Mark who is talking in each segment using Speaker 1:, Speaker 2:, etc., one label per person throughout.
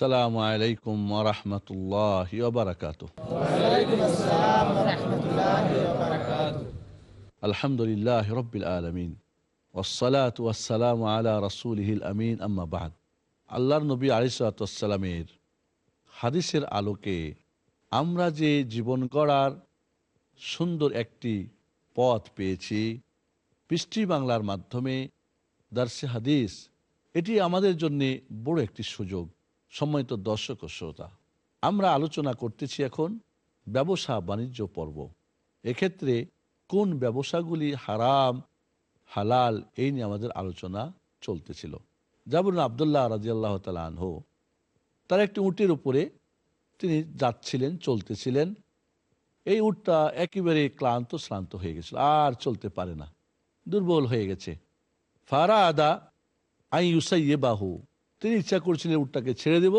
Speaker 1: আসসালামু আলাইকুম ওরহমতুল্লাহ বারাকাত আলহামদুলিল্লাহ রবিল আলমিন। ওসালাত ওয়াসালাম আলা রসুলহিল আমিন, আম্মা বাদ। আল্লাহর নবী আলিসালামের হাদিসের আলোকে আমরা যে জীবন গড়ার সুন্দর একটি পথ পেয়েছি, পৃষ্টি বাংলার মাধ্যমে দার্সে হাদিস, এটি আমাদের জন্য বড় একটি সুযোগ। সম্মানিত দর্শক ও শ্রোতা, আমরা আলোচনা করতেছি এখন ব্যবসা বাণিজ্য পর্ব। এক্ষেত্রে কোন ব্যবসাগুলি হারাম, হালাল এই নিয়ে আমাদের আলোচনা চলতেছিল। যেমন আবদুল্লাহ রাজিয়াল্লাহ তালা আনহ, তার একটি উটের উপরে তিনি যাচ্ছিলেন, চলতেছিলেন। এই উটটা একেবারে ক্লান্ত, শ্রান্ত হয়ে গেছিল, আর চলতে পারে না, দুর্বল হয়ে গেছে। ফারা আদা আই ইউসাইয়ে বাহু তিনি ইচ্ছা করছিলেন উটটাকে ছেড়ে দেব,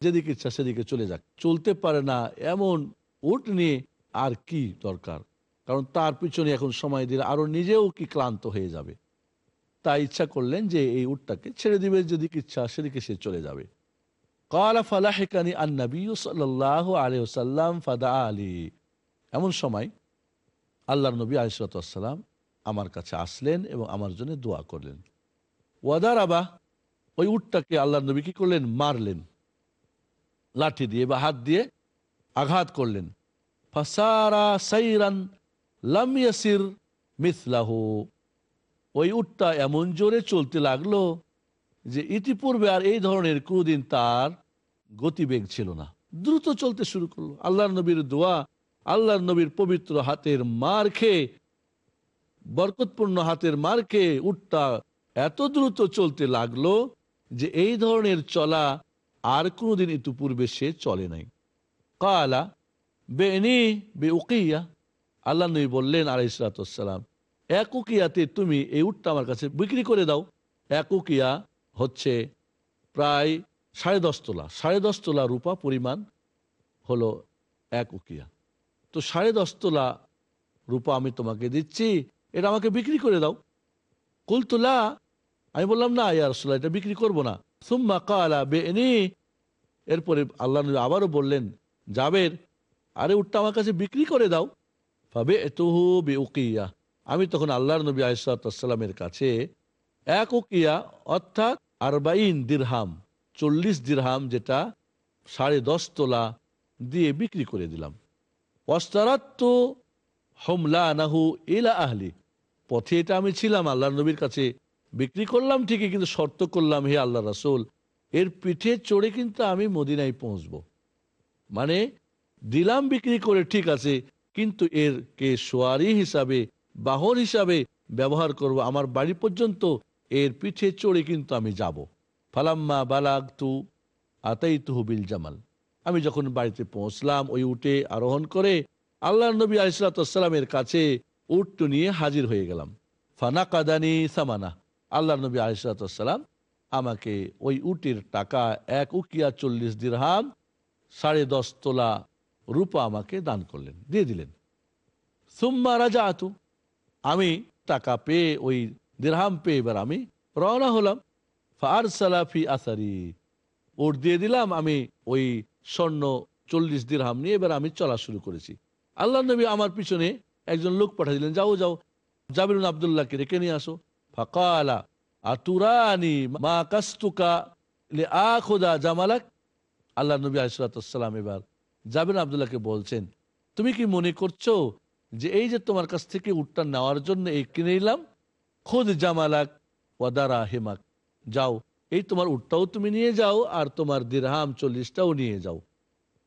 Speaker 1: যেদিকে ইচ্ছা সেদিকে চলে যাক। চলতে পারে না এমন উট নিয়ে আর কি দরকার? কারণ তার পিছনে এখন সময় দিলে আরও নিজেও কি ক্লান্ত হয়ে যাবে? তাই ইচ্ছা করলেন যে এই উটটাকে ছেড়ে দিবে, যেদিকে ইচ্ছা সেদিকে সে চলে যাবে। আন্নবী এমন সময় আল্লাহ নবী আলিসাল্লাম আমার কাছে আসলেন এবং আমার জন্য দোয়া করলেন। ওয়াদার আবা ওই উটটাকে আল্লাহ নবী কি করলেন? মারলেন। লাঠি দিয়ে বা হাত দিয়ে আঘাত করলেন। ফাসারা সাইরান লামিয়াসির ওই উটটা এমন জোরে চলতে লাগল যে ইতিপূর্বে আর এই ধরনের কোনোদিন তার গতিবেগ ছিল না। দ্রুত চলতে শুরু করল। আল্লাহ নবীর দোয়া, আল্লাহ নবীর পবিত্র হাতের মার খেয়ে, বরকতপূর্ণ হাতের মার খেয়ে উটটা এত দ্রুত চলতে লাগল যে এই ধরনের চলা আর কোনোদিন ইতুপূর্বে সে চলে নাই। কালা বেনি বে উকিয়া আল্লাহ নবী বললেন আলাইসালাম এক উকিয়াতে তুমি এই উটটা আমার কাছে বিক্রি করে দাও। এক উকিয়া হচ্ছে প্রায় সাড়ে দশ তোলা। সাড়ে দশ তোলা রূপা পরিমাণ হলো এক উকিয়া তো সাড়ে দশ তোলা রূপা আমি তোমাকে দিচ্ছি, এটা আমাকে বিক্রি করে দাও। কুলতুলা আমি বললাম, না, ইয়া রসুল্লাহ এটা বিক্রি করব না। সুম্মা কালা বেনি এরপরে আল্লাহ নবী আবারও বললেন, জাবের, আরে উঠটা আমার কাছে বিক্রি করে দাও। ভাবে এতহু বে উকিয়া আমি তখন আল্লাহর নবী আসালামের কাছে এক উকিয়া, অর্থাৎ আরবাইন দিরহাম, চল্লিশ দিরহাম যেটা সাড়ে দশ তোলা দিয়ে বিক্রি করে দিলাম। অস্তারাত্ম হোমলা নাহু ইলা আহলি, পথে এটা আমি ছিলাম আল্লাহ নবীর কাছে। বিক্রি করলাম ঠিকই, কিন্তু শর্ত করলাম, হে আল্লাহ রাসুল, এর পিঠে চড়ে কিন্তু আমি মদিনায় পৌঁছব। মানে দিলাম বিক্রি করে ঠিক আছে, কিন্তু এর কে সোয়ারি হিসাবে, বাহন হিসাবে ব্যবহার করব, আমার বাড়ি পর্যন্ত এর পিঠে চড়ে কিন্তু আমি যাব। ফালাম্মা বালাগ তু আতাই তুহবিল জামাল। আমি যখন বাড়িতে পৌঁছলাম, ওই উঠে আরোহণ করে আল্লাহ নবী আলিসাল্লামের কাছে উট্ট নিয়ে হাজির হয়ে গেলাম। ফানা কাদানি সামানা। আল্লাহ নবী আলিসাল্লাম আমাকে ওই উটের টাকা এক উকিয়া চল্লিশ দিরহাম, সাড়ে দশ তোলা রূপা আমাকে দান করলেন, দিয়ে দিলেন। সুম্মা রাজা আতু আমি টাকা পেয়ে ওই দিরহাম পেয়ে এবার আমি রওনা হলাম। ফার সালাফি আসারি ওর দিয়ে দিলাম, আমি ওই স্বর্ণ চল্লিশ দিরহাম নিয়ে এবার আমি চলা শুরু করেছি। আল্লাহ নবী আমার পিছনে একজন লোক পাঠিয়ে দিলেন, যাও যাও, জাবিরুন আবদুল্লাহকে রেখে নিয়ে আসো। ফাকালা জামালাক আল্লাহ নবী আলিসাল্লাম এবার জাবির আবদুল্লাহকে বলছেন, তুমি কি মনে করছ যে এই যে তোমার কাছ থেকে উটটা নেওয়ার জন্য এই কিনে নিলাম? খোদ জামালাক ওয়াদারা হেমাক। যাও, এই তোমার উটটাও তুমি নিয়ে যাও আর তোমার দিরহাম চল্লিশটাও নিয়ে যাও।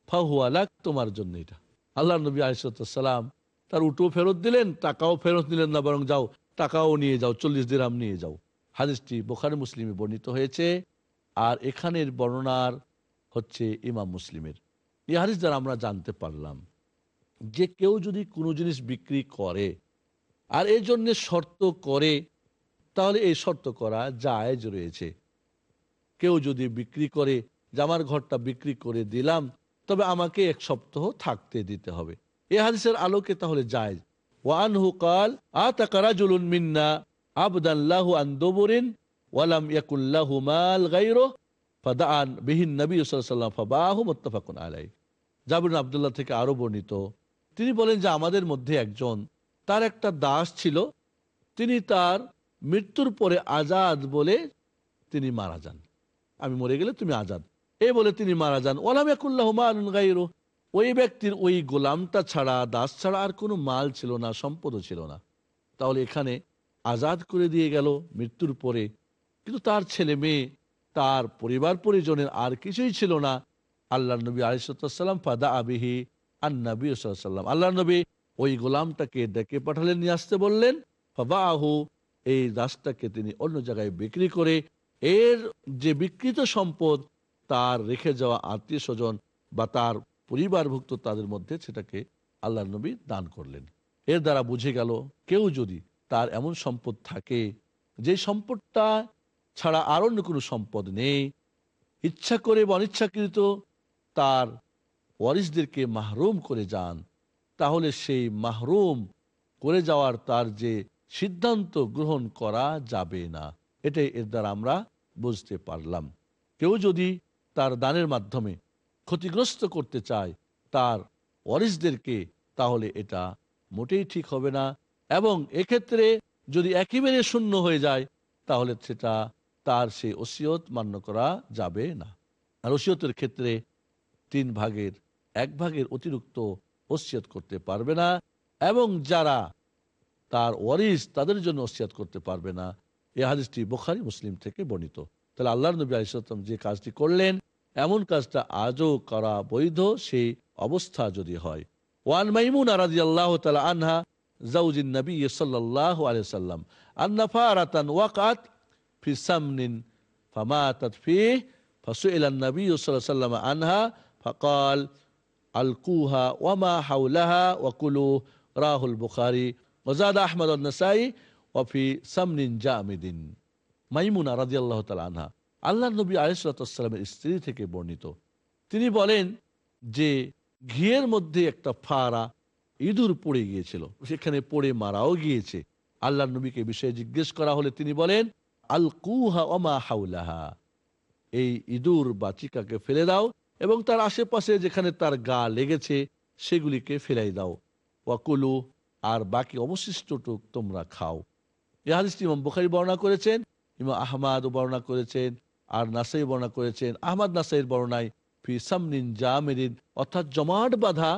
Speaker 1: ফাহুয়ালাক তোমার জন্য এটা। আল্লাহ নবী আলিসাল্লাম তার উটো ফেরত দিলেন, টাকাও ফেরত নিলেন না, বরং যাও টাকাও নিয়ে যাও, চল্লিশ দিরহাম নিয়ে যাও। হাদিসটি বোখারি মুসলিমে বর্ণিত হয়েছে। আর এখানের বর্ণনার হচ্ছে ইমাম মুসলিমের। এই হাদিস দ্বারা আমরা জানতে পারলাম যে কেউ যদি কোনো জিনিস বিক্রি করে আর এই জন্যে শর্ত করে, তাহলে এই শর্ত করা জায়েজ রয়েছে। কেউ যদি বিক্রি করে, যে আমার ঘরটা বিক্রি করে দিলাম, তবে আমাকে এক সপ্তাহ থাকতে দিতে হবে। এ হাদিসের আলোকে তাহলে জায়েজ। ওয়ানহু কাল আতাকারা জুলুন মিন্না আবদাল্লাহু আন্দবরিন ওয়ালাম ইয়াকুল্লাহু মাল গাইরো ফাদান বিহিন নবী সাল্লাম ফাবাহু আলাই জাবির আবদুল্লাহ থেকে আরও বর্ণিত, তিনি বলেন যে আমাদের মধ্যে একজন, তার একটা দাস ছিল, তিনি তার মৃত্যুর পরে আজাদ বলে তিনি মারা যান। আমি মরে গেলে তুমি আজাদ। এই বলে তিনি মারা যান। ওলাম একুল্লাহ মালুন গাইরো ওই ব্যক্তির ওই গোলামটা ছাড়া, দাস ছাড়া আর কোনো মাল ছিল না, সম্পদও ছিল না। তাহলে এখানে আজাদ করে দিয়ে গেল মৃত্যুর পরে। কিন্তু তার ছেলে মেয়ে, তার পরিবার পরিজনের আর কিছুই ছিল না। আল্লাহ নবী আলিসাল্লাম ফাদা আবিহি আর নবী সাল্লাম আল্লাহ নবী ওই গোলামটাকে ডেকে পাঠালেন, নিয়ে আসতে বললেন ফাবা আহু এই দাসটাকে তিনি অন্য জায়গায় বিক্রি করে এর যে বিকৃত সম্পদ, তার রেখে যাওয়া আত্মীয় স্বজন বা তার পরিবারভুক্ত তাদের মধ্যে সেটাকে আল্লাহ নবী দান করলেন। এর দ্বারা বুঝে গেল, কেউ যদি তার এমন সম্পদ থাকে, যে সম্পদটা ছাড়া আর অন্য কোনো সম্পদ নেই, ইচ্ছা করে বা অনিচ্ছাকৃত তার ওয়ারিসদেরকে মাহরুম করে যান, তাহলে সেই মাহরুম করে যাওয়ার তার যে সিদ্ধান্ত গ্রহণ করা যাবে না। এটাই এর দ্বারা আমরা বুঝতে পারলাম। কেউ যদি তার দানের মাধ্যমে ক্ষতিগ্রস্ত করতে চায় তার ওয়ারিসদেরকে, তাহলে এটা মোটেই ঠিক হবে না। এবং এক্ষেত্রে যদি একেবারে শূন্য হয়ে যায়, তাহলে সেটা তার সেই ওসিয়ত মান্য করা যাবে না। আর ওসিয়তের ক্ষেত্রে তিন ভাগের, এক ভাগের অতিরিক্ত ওসিয়ত করতে পারবে না। এবং যারা তার ওয়ারিস তাদের জন্য ওসিয়াত করতে পারবে না। এ হাদিসটি বোখারি, মুসলিম থেকে বর্ণিত। তাহলে আল্লাহ নবী আলিসাল্লাম যে কাজটি করলেন এমন কাজটা আজও করা বৈধ সেই অবস্থা যদি হয়। ওয়ান মাইমুন আরাদি আল্লাহ তালা আনহা জাউজিন নবী সাল্লাহ আলিয়াল্লাম আন্নাফা রাতান ওয়াকাত ফি সামনিন ফামা তৎফি ফসুলান নবী সাল্লাম আনহা, ফকাল, আলকুহা ওয়ামা হাউলাহা ওয়াকুলু রাহুল বুখারি ওজাদ আহমদ নাসাই ওয়াফি সামনিন জামিদিন। মাইমুন রাজি আল্লাহ তালা আনহা। আল্লাহ নবী আলিসাল্লামের স্ত্রী থেকে বর্ণিত। তিনি বলেন যে, ঘিয়ের মধ্যে একটা ফাড়া ইঁদুর পড়ে গিয়েছিল। সেখানে পড়ে মারাও গিয়েছে। আল্লাহ নবীকে বিষয়ে জিজ্ঞেস করা হলে তিনি বলেন আল কুহা ওমা হাউলাহা এই ইঁদুর বা চিকাকে ফেলে দাও এবং তার আশেপাশে যেখানে তার গা লেগেছে, সেগুলিকে ফেলাই দাও। ওয়াকুলু, আর বাকি অবশিষ্টটুক তোমরা খাও। এই হাদিসটি ইমাম বুখারি বর্ণনা করেছেন, ইমাম আহমাদ বর্ণনা করেছেন আর নাসাই বর্ণনা করেছেন আহমদ নাসাইয়ের বর্ণায় ফি সামনিন জামেরিন, অর্থাৎ জমাট বাঁধা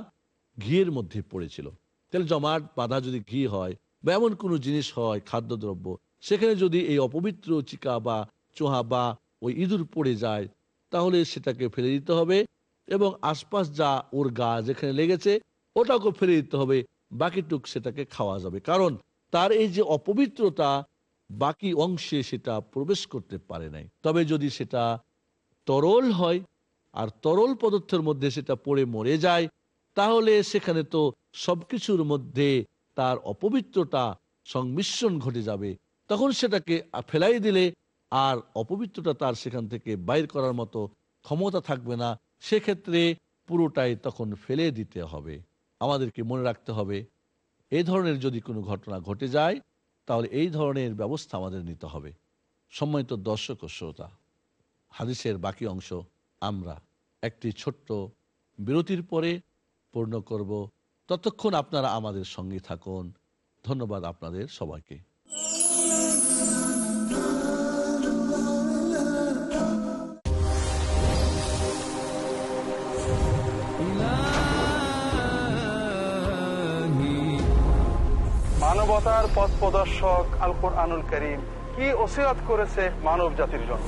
Speaker 1: ঘিয়ের মধ্যে পড়েছিল। তাহলে জমাট বাঁধা যদি ঘি হয় বা এমন কোনো জিনিস হয়, খাদ্যদ্রব্য, সেখানে যদি এই অপবিত্র চিকা বা চোহা বা ওই ইঁদুর পড়ে যায়, তাহলে সেটাকে ফেলে দিতে হবে এবং আশপাশ যা ওর গা যেখানে লেগেছে ওটাকে ফেলে দিতে হবে, বাকিটুক সেটাকে খাওয়া যাবে। কারণ তার এই যে অপবিত্রতা বাকি অংশে সেটা প্রবেশ করতে পারে নাই। তবে যদি সেটা তরল হয় আর তরল পদার্থের মধ্যে সেটা পড়ে মরে যায়, তাহলে সেখানে তো সবকিছুর মধ্যে তার অপবিত্রতা সংমিশ্রণ ঘটে যাবে। তখন সেটাকে ফেলাই দিলে আর অপবিত্রতা তার সেখান থেকে বাইর করার মতো ক্ষমতা থাকবে না। সেক্ষেত্রে পুরোটাই তখন ফেলে দিতে হবে। আমাদেরকে মনে রাখতে হবে, এ ধরনের যদি কোনো ঘটনা ঘটে যায় তাহলে এই ধরনের ব্যবস্থা আমাদের নিতে হবে। সম্মানিত দর্শক ও শ্রোতা, হাদিসের বাকি অংশ আমরা একটি ছোট্ট বিরতির পরে পূর্ণ করব। ততক্ষণ আপনারা আমাদের সঙ্গে থাকুন। ধন্যবাদ আপনাদের সবাইকে।
Speaker 2: সততার পথ প্রদর্শক আল আনুল করিম কি ওসিরাত করেছে মানব জাতির জন্য?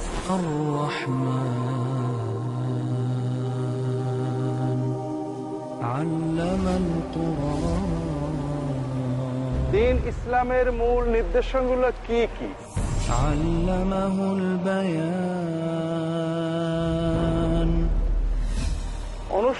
Speaker 2: দিন ইসলামের মূল নির্দেশনগুলো কি কি?
Speaker 3: আল্লামাহুল বায়ান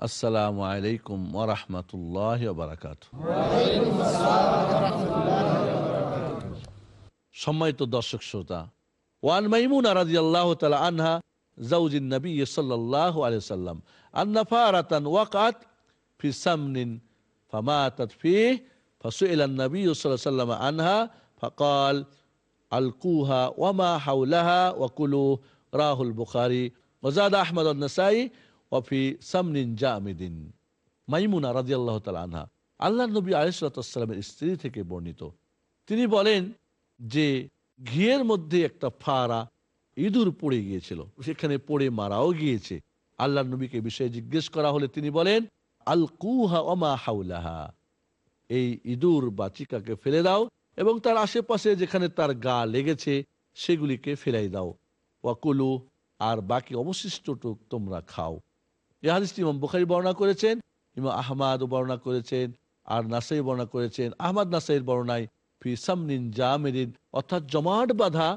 Speaker 1: আসসালামু আলাইকুম ওরহমতুল্লাহ বারাকাত সম্মানিত দর্শক শ্রোতা ওয়ান মাইমুন রাজি আল্লাহ তালা আনহা জাউজিন নবী সাল্লাহ আলিয়া সাল্লাম আন্না ফারাতান ওয়াকাত ফি সামনিন ফামাতাত ফি فسئل النبي صلى الله عليه وسلم عنها فقال ألقوها وما حولها وكلوا راه البخاري وزاد أحمد النسائي অফি সামনিন জামিদিন। মাইমুনা রাজি আল্লাহ তাল আনহা। আল্লাহ নবী আলিসালামের স্ত্রী থেকে বর্ণিত। তিনি বলেন যে, ঘিয়ের মধ্যে একটা ফাড়া ইঁদুর পড়ে গিয়েছিল। সেখানে পড়ে মারাও গিয়েছে। আল্লাহ নবীকে বিষয়ে জিজ্ঞেস করা হলে তিনি বলেন, আল কুহা অমা হাউলাহা এই ইঁদুর বাচিকাকে ফেলে দাও এবং তার আশেপাশে যেখানে তার গা লেগেছে, সেগুলিকে ফেলাই দাও। ওয়াকুলু আর বাকি অবশিষ্টটুক তোমরা খাও। এ ইমাম বুখারি বর্ণনা করেছেন, ইমাম আহমাদ বর্ণনা করেছেন, আর নাসাই বর্ণনা করেছেন। আহমদ নাসাইয়ের বর্ণনায়, ফি সামনিন জামেরিন, অর্থাৎ জমাট বাঁধা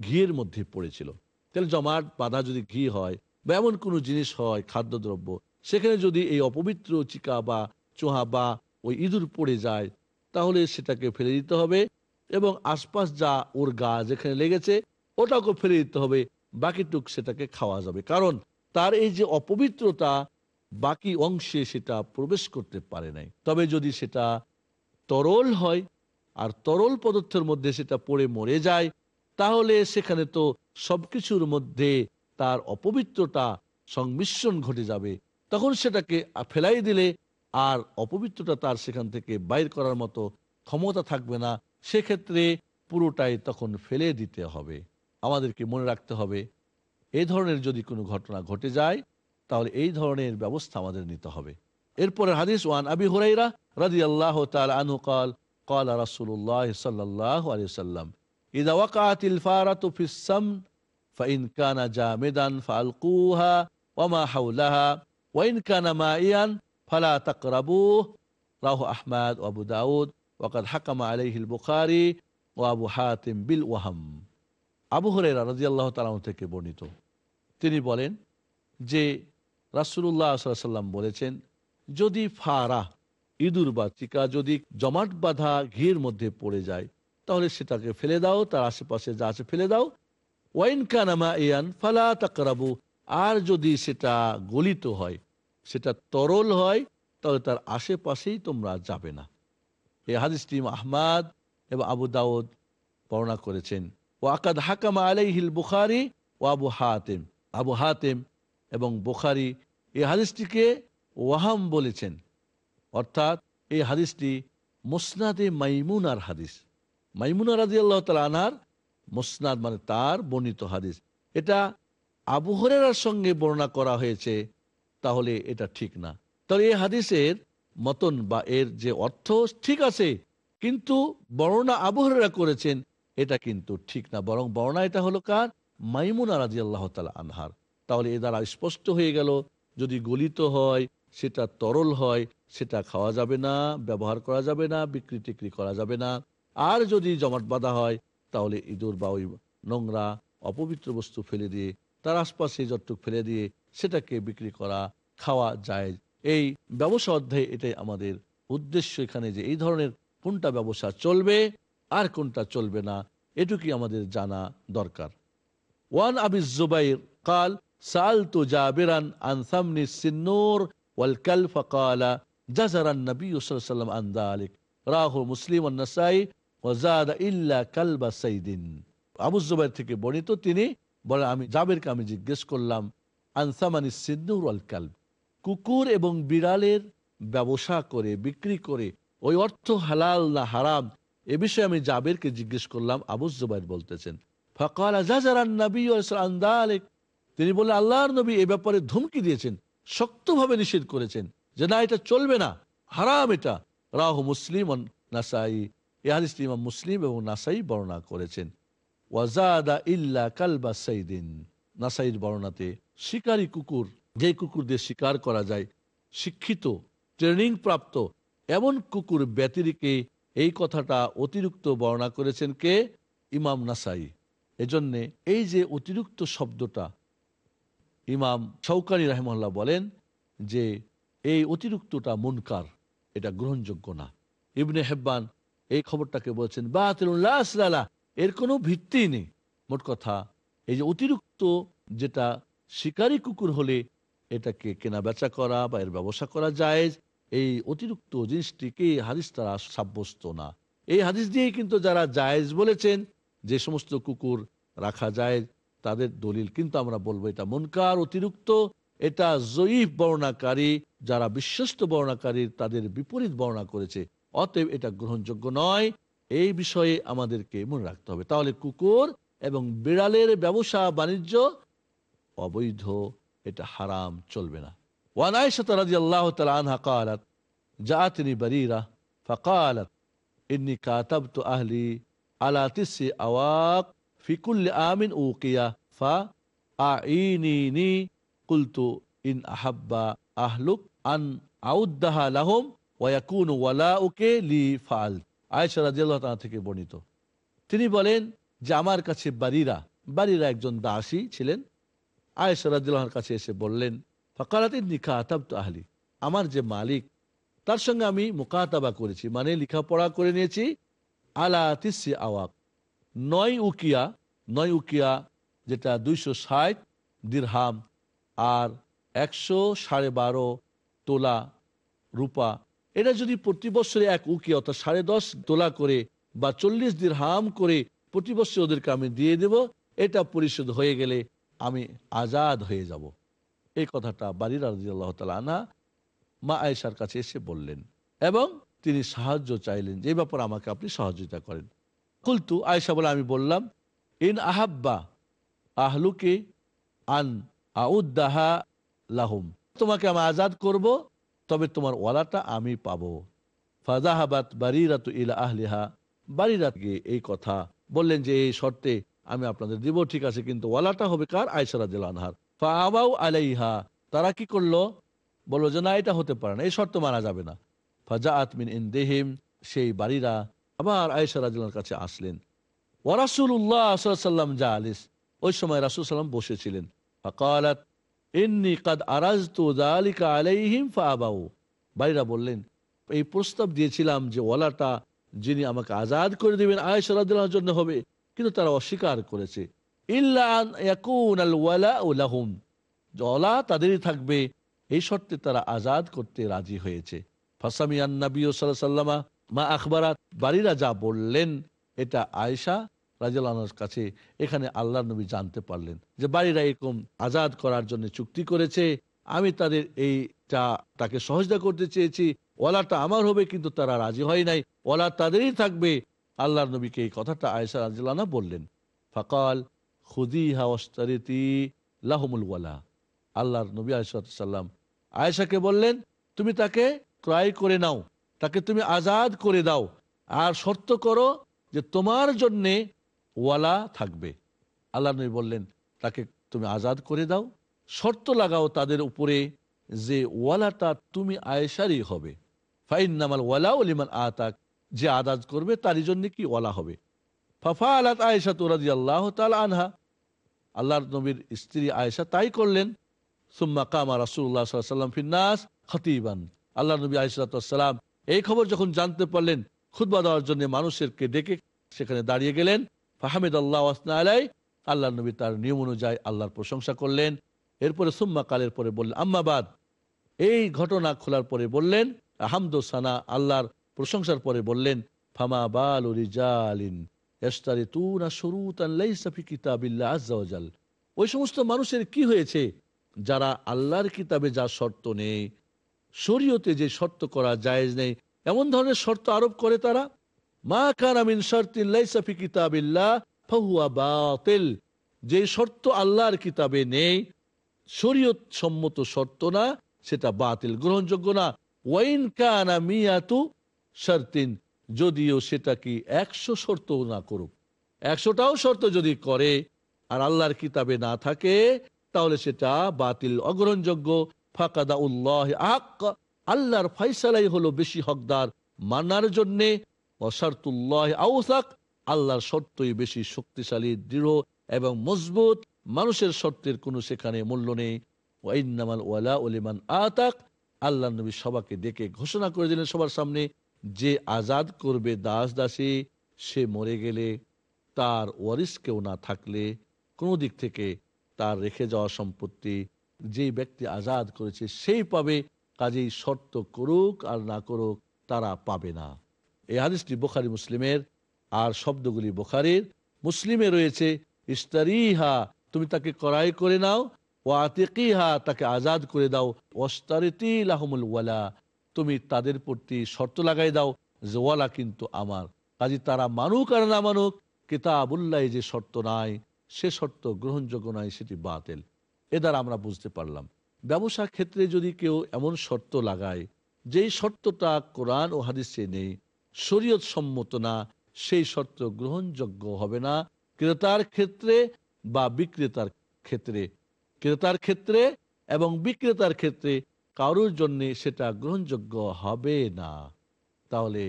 Speaker 1: ঘিয়ের মধ্যে পড়েছিল। তাহলে জমাট বাঁধা যদি ঘি হয় বা এমন কোনো জিনিস হয়, খাদ্যদ্রব্য, সেখানে যদি এই অপবিত্র চিকা বা চোহা বা ওই ইঁদুর পড়ে যায়, তাহলে সেটাকে ফেলে দিতে হবে এবং আশপাশ যা ওর গা যেখানে লেগেছে ওটাকে ফেলে দিতে হবে, বাকিটুক সেটাকে খাওয়া যাবে। কারণ তার এই যে অপবিত্রতা, বাকি অংশে সেটা প্রবেশ করতে পারে নাই। তবে যদি সেটা তরল হয় আর তরল পদার্থের মধ্যে সেটা পড়ে মরে যায়, তাহলে সেখানে তো সবকিছুর মধ্যে তার অপবিত্রতা সংমিশ্রণ ঘটে যাবে। তখন সেটাকে ফেলাই দিলে আর অপবিত্রতা তার সেখান থেকে বাইর করার মতো ক্ষমতা থাকবে না। সেক্ষেত্রে পুরোটাই তখন ফেলে দিতে হবে। আমাদেরকে মনে রাখতে হবে এই ধরনের যদি কোনো ঘটনা ঘটে যায় তাহলে এই ধরনের ব্যবস্থা আমাদের নিতে হবে এরপরে হাদিস ওয়ান আবি হুরাইরা রাজি আল্লাহ আনহু কাল قال رسول الله صلى الله عليه وسلم إذا وقعت الفارة في السمن فإن كان جامدا فألقوها وما حولها وإن كان مائيا فلا تقربوه رواه أحمد وأبو داود وقد حكم عليه البخاري وأبو حاتم بالوهم আবু হরেরা রাজি আল্লাহ তালাম থেকে বর্ণিত। তিনি বলেন যে রাসুল্লাহ সাল্লাম বলেছেন, যদি ফারা ইঁদুর বা চিকা যদি জমাট বাঁধা ঘির মধ্যে পড়ে যায়, তাহলে সেটাকে ফেলে দাও, তার আশেপাশে যা আছে ফেলে দাও। ওয়াইন কানামা ইয়ান ফালা তাকরাবু, আর যদি সেটা গলিত হয়, সেটা তরল হয়, তাহলে তার আশেপাশেই তোমরা যাবে না। এই হাদিসটি আহমাদ এবং আবু দাউদ বর্ণনা করেছেন। ও আকাদ হাকামা আলাইহিল বুখারি ও আবু হাতেম। আবু হাতেম এবং বুখারি এই হাদিসটিকে ওয়াহাম বলেছেন। অর্থাৎ এই হাদিসটি মোসনাদে মাইমুনার হাদিস। মাইমুনা রাজি আল্লাহ তালা আনার মোসনাদ মানে তার বর্ণিত হাদিস। এটা আবহরের সঙ্গে বর্ণনা করা হয়েছে, তাহলে এটা ঠিক না। তাহলে এই হাদিসের মতন বা এর যে অর্থ ঠিক আছে, কিন্তু বর্ণনা আবহরেরা করেছেন এটা কিন্তু ঠিক না। বরং বর্ণনা এটা হলো কার? মাইমুনা রাজি আল্লাহ তালা আনহার। তাহলে এ দ্বারা স্পষ্ট হয়ে গেল, যদি গলিত হয়, সেটা তরল হয়, সেটা খাওয়া যাবে না, ব্যবহার করা যাবে না, বিক্রি টিক্রি করা যাবে না। আর যদি জমাট বাঁধা হয়, তাহলে ইঁদুর বা ওই নোংরা, অপবিত্র বস্তু ফেলে দিয়ে, তার আশপাশে যতটুক ফেলে দিয়ে, সেটাকে বিক্রি করা, খাওয়া যায়। এই ব্যবসা অধ্যায়ে এটাই আমাদের উদ্দেশ্য। এখানে যে এই ধরনের কোনটা ব্যবসা চলবে আর কোনটা চলবে না, এটুকুই আমাদের জানা দরকার। ওয়ান আবি জুবাইর কাল সাল তু জাবিরান আনসামনি সিন্নুর ফকালা মুসলিম ওজাদ ইল্লা থেকে তিনি আমি জাবেরকে আমি জিজ্ঞেস করলাম সিন্নুর কুকুর এবং বিড়ালের ব্যবসা করে, বিক্রি করে, ওই অর্থ হালাল না হারাম এ বিষয়ে আমি জাবেরকে জিজ্ঞেস করলাম, আবু জুবাইর বলতেছেন, ফকাল আন্দালেক তিনি বললেন, আল্লাহর নবী এ ব্যাপারে ধমকি দিয়েছেন, শক্তভাবে নিষেধ করেছেন যে না, এটা চলবে না, হারাম এটা। রাহ মুসলিম নাসাই, এ হাদিসটি ইমাম মুসলিম এবং নাসাই বর্ণনা করেছেন। ওয়াজাদা ইল্লা কালবা সাইদিন। নাসাইর বর্ণনাতে শিকারী কুকুর যে কুকুর দিয়ে শিকার করা যায়, শিক্ষিত, ট্রেনিং প্রাপ্ত, এমন কুকুর ব্যতিরিকে এই কথাটা অতিরিক্ত বর্ণনা করেছেন কে? ইমাম নাসাই। এজন্যে এই যে অতিরিক্ত শব্দটা ইমাম শৌকানি রাহমল্লাহ বলেন যে এই অতিরিক্তটা মুনকার, এটা গ্রহণযোগ্য না। ইবনে হেব্বান এই খবরটাকে বলছেন বাতিল্লাহ এর কোনো ভিত্তি নেই। মোট কথা, এই যে অতিরিক্ত যেটা শিকারী কুকুর হলে এটাকে কেনা বেচা করা বা এর ব্যবসা করা যায় এই অতিরিক্ত জিনিসটিকে হাদিস তারা সাব্যস্ত না? এই হাদিস দিয়েই কিন্তু যারা জায়েজ বলেছেন যে সমস্ত কুকুর রাখা যায়, তাদের দলিল কিন্তু আমরা বলব এটা মনকার, অতিরিক্ত, এটা জয়ীফ বর্ণাকারী, যারা বিশ্বস্ত বর্ণাকারী তাদের বিপরীত বর্ণনা করেছে। অতএব এটা গ্রহণযোগ্য নয়। এই বিষয়ে আমাদেরকে মনে রাখতে হবে। তাহলে কুকুর এবং বিড়ালের ব্যবসা বাণিজ্য অবৈধ, এটা হারাম, চলবে না। وعن عائشة رضي الله تعالى عنها قالت جاءتني بريرة فقالت إني كاتبت أهلي على تسع أواق في كل عام أوقية فأعينيني قلت إن أحب أهلك أن أعدها لهم ويكون ولاؤك لي فعلت আয়েশা রাজিয়াল্লাহ তাআলা থেকে বর্ণিত তিনি বলেন যে আমার কাছে বাড়িরা বাড়িরা একজন দাসী ছিলেন আয়েশা রাজিয়াল্লাহর কাছে এসে বললেন আহলি। আমার যে মালিক, তার সঙ্গে আমি মোকাতাবা করেছি মানে লেখাপড়া করে নিয়েছি। আলা তিসি আওয়াক। নয় উকিয়া নয় উকিয়া যেটা দুইশো ষাট দিরহাম আর একশো সাড়ে বারো তোলা রূপা। এটা যদি প্রতি বছরে এক উকি অর্থাৎ সাড়ে দশ তোলা করে বা চল্লিশ দিরহাম করে প্রতি বছর ওদেরকে আমি দিয়ে দেব, এটা পরিশোধ হয়ে গেলে আমি আজাদ হয়ে যাব। এই কথাটা বাড়ির রাজিয়াল্লাহ তালা আনা মা আয়েশার কাছে এসে বললেন এবং তিনি সাহায্য চাইলেন যে ব্যাপারে আমাকে আপনি সহযোগিতা করেন। কুলতু, আয়েশা বলে, আমি বললাম, ইন আহাব্বা আহলুকে আন আউদ্দাহা লাহুম। তোমাকে আমি আজাদ করব, তবে তোমার ওয়ালাটা আমি পাবো। ফাজাহাবাত বারিরাত ইলা আহলিহা। বারিরাত গিয়ে এই কথা বললেন যে, এই শর্তে আমি আপনাদের দিব, ঠিক আছে, কিন্তু ওয়ালাটা হবে কার? আয়সারা আনহার। ফা আবাউ আলাইহা। তারা কি করল? বলল যে, না, এটা হতে পারে না, এই শর্ত মানা যাবে না। ফাজা আতমিন ইন দেহিম সেই বাড়িরা আবার আয়েশা রাজুল্লার কাছে আসলেন। ওয়ারাসুল্লাহ সাল্লাম যা আলিস ওই সময় রাসুল সাল্লাম বসেছিলেন। ফাকালাত, ইন্নি কাদ আরাজ তু দালিকা আলাইহিম ফাবাউ বাড়িরা বললেন, এই প্রস্তাব দিয়েছিলাম যে, ওয়ালাটা যিনি আমাকে আজাদ করে দেবেন আয়েশা রাজুল্লাহর জন্য হবে, কিন্তু তারা অস্বীকার করেছে। ওয়ালা তাদেরই থাকবে, এই শর্তে তারা আজাদ করতে রাজি হয়েছে। কাছে, এখানে জানতে পারলেন যে এরকম আজাদ করার জন্য চুক্তি করেছে। আমি তাদের এইটা তাকে সহজতা করতে চেয়েছি। ওলাটা আমার হবে, কিন্তু তারা রাজি হয় নাই। ওলা তাদেরই থাকবে। আল্লাহ নবীকে এই কথাটা আয়সা রাজিল্লানা বললেন। ফকাল খুদি আল্লাহর নবী আয়েশাকে বললেন, তুমি তাকে ক্রয় করে নাও, তাকে তুমি আজাদ করে দাও, আর শর্ত করো যে তোমার জন্যে ওয়ালা থাকবে। আল্লাহ নবী বললেন, তাকে তুমি আজাদ করে দাও, শর্ত লাগাও তাদের উপরে যে ওয়ালাটা তুমি আয়েশারই হবে। ফাইন নামাল ওয়ালা লিমান আতাক, যে আদাজ করবে তারই জন্য কি ওয়ালা হবে? ফাফা আলাত আয়েশা তোরাদি আল্লাহ আনহা। আল্লাহর নবীর স্ত্রী আয়েশা তাই করলেন। সুম্মা কামা রাসুল্লাহ সাল্লাম ফিন্নাস খতিবান। আল্লাহ নবী আলিসাল্লাম এই খবর যখন জানতে পারলেন খুদবা দেওয়ার জন্য মানুষেরকে ডেকে সেখানে দাঁড়িয়ে গেলেন। ফাহামিদ আল্লাহ আসনা আলাই আল্লাহ নবী তার নিয়ম অনুযায়ী আল্লাহর প্রশংসা করলেন। এরপরে সুম্মা কালের পরে বললেন আম্মাবাদ এই ঘটনা খোলার পরে বললেন আহমদ সানা, আল্লাহর প্রশংসার পরে বললেন, ফামা বাল রিজালিন। ওই সমস্ত মানুষের কি হয়েছে? যারা আল্লাহর কিতাবে যা শর্ত নেই, শরীয়তে যে শর্ত করা জায়েজ নেই, এমন ধরনের শর্ত আরোপ করে তারা? মা কানামিন শর্তিল্লাইসাফি কিতাবিল্লাহ, ফাহুয়া বাতিল। যে শর্ত আল্লাহর কিতাবে নেই, শরীয়ত সম্মত শর্ত না, সেটা বাতিল, গ্রহণযোগ্য না। ওয়াইন কানা মিয়াতু শর্তিন। যদিও সেটা কি একশো শর্ত না করুক। একশোটাও শর্ত যদি করে আর আল্লাহর কিতাবে না থাকে, তাহলে সেটা বাতিল, অগ্রহণযোগ্য। ফাকাদা উল্লাহ আক আল্লাহর ফাইসালাই হলো বেশি হকদার মানার জন্যে। অসারতুল্লাহ আউসাক আল্লাহর শর্তই বেশি শক্তিশালী, দৃঢ় এবং মজবুত। মানুষের শর্তের কোনো সেখানে মূল্য নেই। ওয়াইনামাল ওয়ালা ওলিমান আতাক। আল্লাহ নবী সবাকে ডেকে ঘোষণা করে দিলেন সবার সামনে। যে আজাদ করবে দাস দাসী সে মরে গেলে তার ওয়ারিস কেউ না থাকলে কোনো দিক থেকে তার রেখে যাওয়া সম্পত্তি যে ব্যক্তি আজাদ করেছে সেই পাবে। কাজেই শর্ত করুক আর না করুক তারা পাবে না। এই হাদিসটি বোখারি মুসলিমের আর শব্দগুলি বোখারির। মুসলিমে রয়েছে ইস্তারিহা তুমি তাকে কড়াই করে নাও ও আতিকিহা তাকে আজাদ করে দাও ওস্তারিতি লাহমুল ওয়ালা। তুমি তাদের প্রতি শর্ত লাগাই দাও যে ওয়ালা কিন্তু আমার। কাজে তারা মানুক আর না মানুক, কিতাবুল্লাহ যে শর্ত নাই, সে শর্ত গ্রহণযোগ্য নয় সেটি বাতিল। এ দ্বারা আমরা বুঝতে পারলাম। ব্যবসা ক্ষেত্রে যদি কেউ এমন শর্ত লাগায়, যেই শর্তটা কোরআন ও হাদিসে নেই, শরীয়ত সম্মত না, সেই শর্ত গ্রহণযোগ্য হবে না ক্রেতার ক্ষেত্রে বা বিক্রেতার ক্ষেত্রে। ক্রেতার ক্ষেত্রে এবং বিক্রেতার ক্ষেত্রে কারোর জন্য সেটা গ্রহণযোগ্য হবে না। তাহলে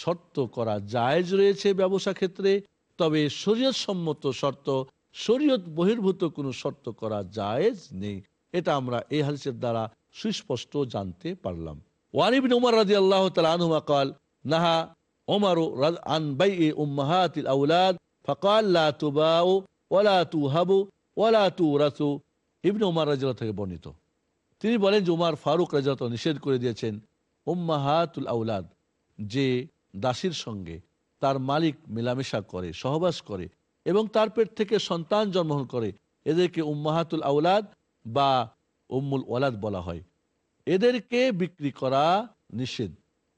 Speaker 1: শর্ত করা জায়েজ রয়েছে ব্যবসা ক্ষেত্রে, তবে শরীয়ত সম্মত শর্ত, শরীয়ত বহির্ভূত কোনো শর্ত করা জায়েজ নেই। এটা আমরা এই হাদিসের দ্বারা সুস্পষ্ট জানতে পারলাম। ওয়ানিবিন উমর রাজি আল্লাহ তালুমা কাল, নাহা ওমর আন বাই এ উম্মাহাতিল আউলাদ, ফকাল লা তুবাউ ওয়ালা তুহাবু ওয়ালা তুরাসু। ইবনে উমার থেকে বর্ণিত। তিনি বলেন যে উমার ফারুক রাজিয়াত নিষেধ করে দিয়েছেন, উম্মাহাতুল আউলাদ যে দাসীর সঙ্গে তার মালিক মেলামেশা করে, সহবাস করে এবং তার পেট থেকে সন্তান জন্মগ্রহণ করে, এদেরকে উম্মাহাতুল আউলাদ বা উম্মুল ওয়ালাদ বলা হয়। এদেরকে বিক্রি করা নিষেধ,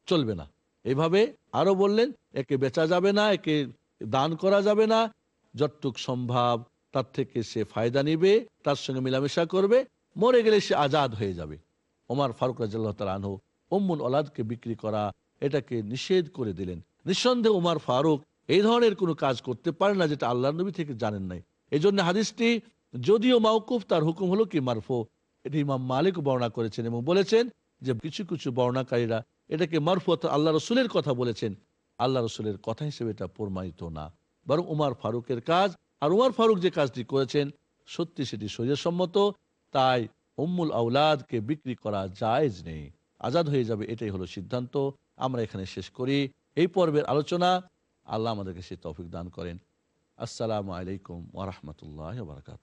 Speaker 1: চলবে না। এভাবে আরও বললেন, একে বেচা যাবে না, একে দান করা যাবে না, যতটুক সম্ভব তার থেকে সে ফায়দা নিবে, তার সঙ্গে মেলামেশা করবে মরে গেলে সে আজাদ হয়ে যাবে। ওমার ফারুক রাজ্লাহ তাল আনহু ওলাদকে বিক্রি করা, এটাকে নিষেধ করে দিলেন। নিঃসন্দেহে উমার ফারুক এই ধরনের কোনো কাজ করতে পারে না যেটা আল্লাহ নবী থেকে জানেন নাই। এই জন্য হাদিসটি যদিও মাউকুফ তার হুকুম হলো কি মারফো। এটি ইমাম মালিক বর্ণনা করেছেন এবং বলেছেন যে কিছু কিছু বর্ণাকারীরা এটাকে মারফু অর্থাৎ আল্লাহ রসুলের কথা বলেছেন। আল্লাহ রসুলের কথা হিসেবে এটা প্রমাণিত না। বরং উমার ফারুকের কাজ আর উমার ফারুক যে কাজটি করেছেন, সত্যি সেটি সম্মত তাই উম্মুল আউলাদকে বিক্রি করা জায়জ নেই। আজাদ হয়ে যাবে, এটাই হলো সিদ্ধান্ত। আমরা এখানে শেষ করি। এই পর্বের আলোচনা আল্লাহ আমাদেরকে সে তৌফিক দান করেন। আসসালামু আলাইকুম ওরহমতুল্লাহ বারকাত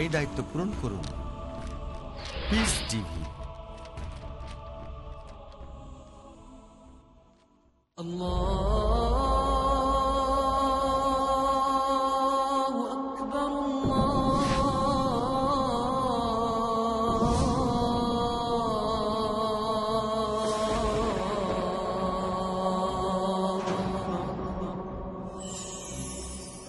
Speaker 4: এই দায়িত্ব পূরণ করুন। পিস
Speaker 3: আল্লাহ